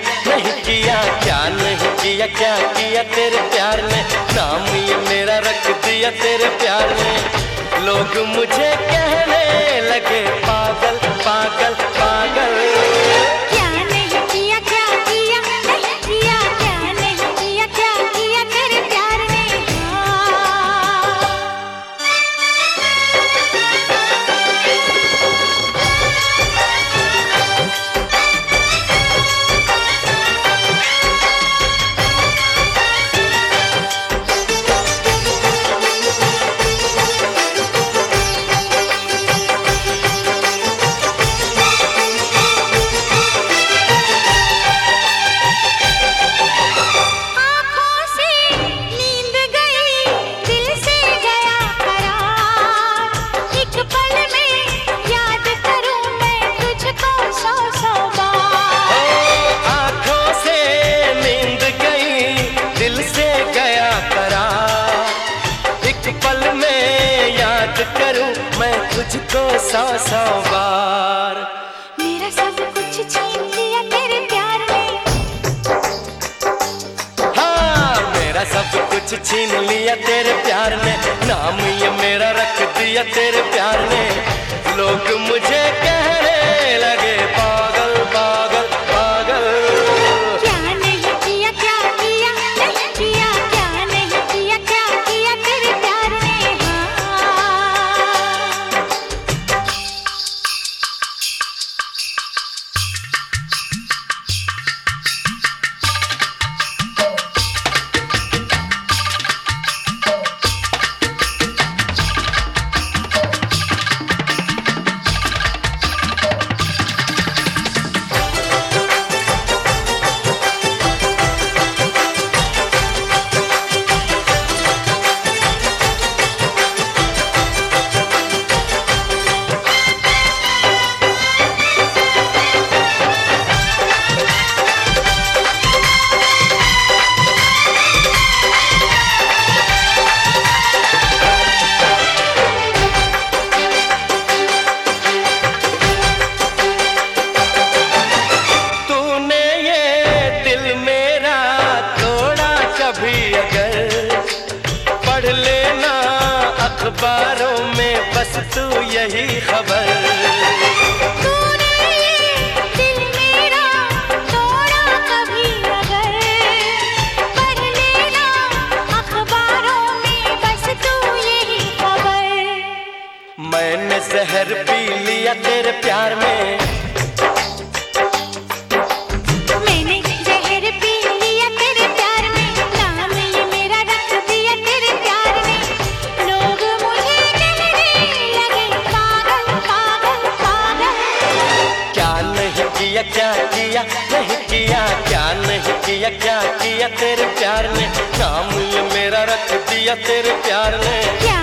नहीं किया, क्या नहीं किया, क्या किया तेरे प्यार ने? नाम ये मेरा रख दिया तेरे प्यार ने। लोग मुझे कहने लगे, पागल पागल तुझको सौ सौ बार। मेरा सब कुछ छीन लिया तेरे प्यार ने। हाँ मेरा सब कुछ छीन लिया तेरे प्यार ने। नाम ये मेरा रख दिया तेरे प्यार ने। अखबारों में बस तू यही खबर। तूने ये दिल मेरा तोड़ा कभी अगर। पढ़ लेना अखबारों में बस तू यही खबर। मैंने जहर पी लिया तेरे प्यार में। किया, नहीं किया, क्या नहीं किया, क्या किया तेरे प्यार ने? काम मेरा रख दिया तेरे प्यार ने। क्या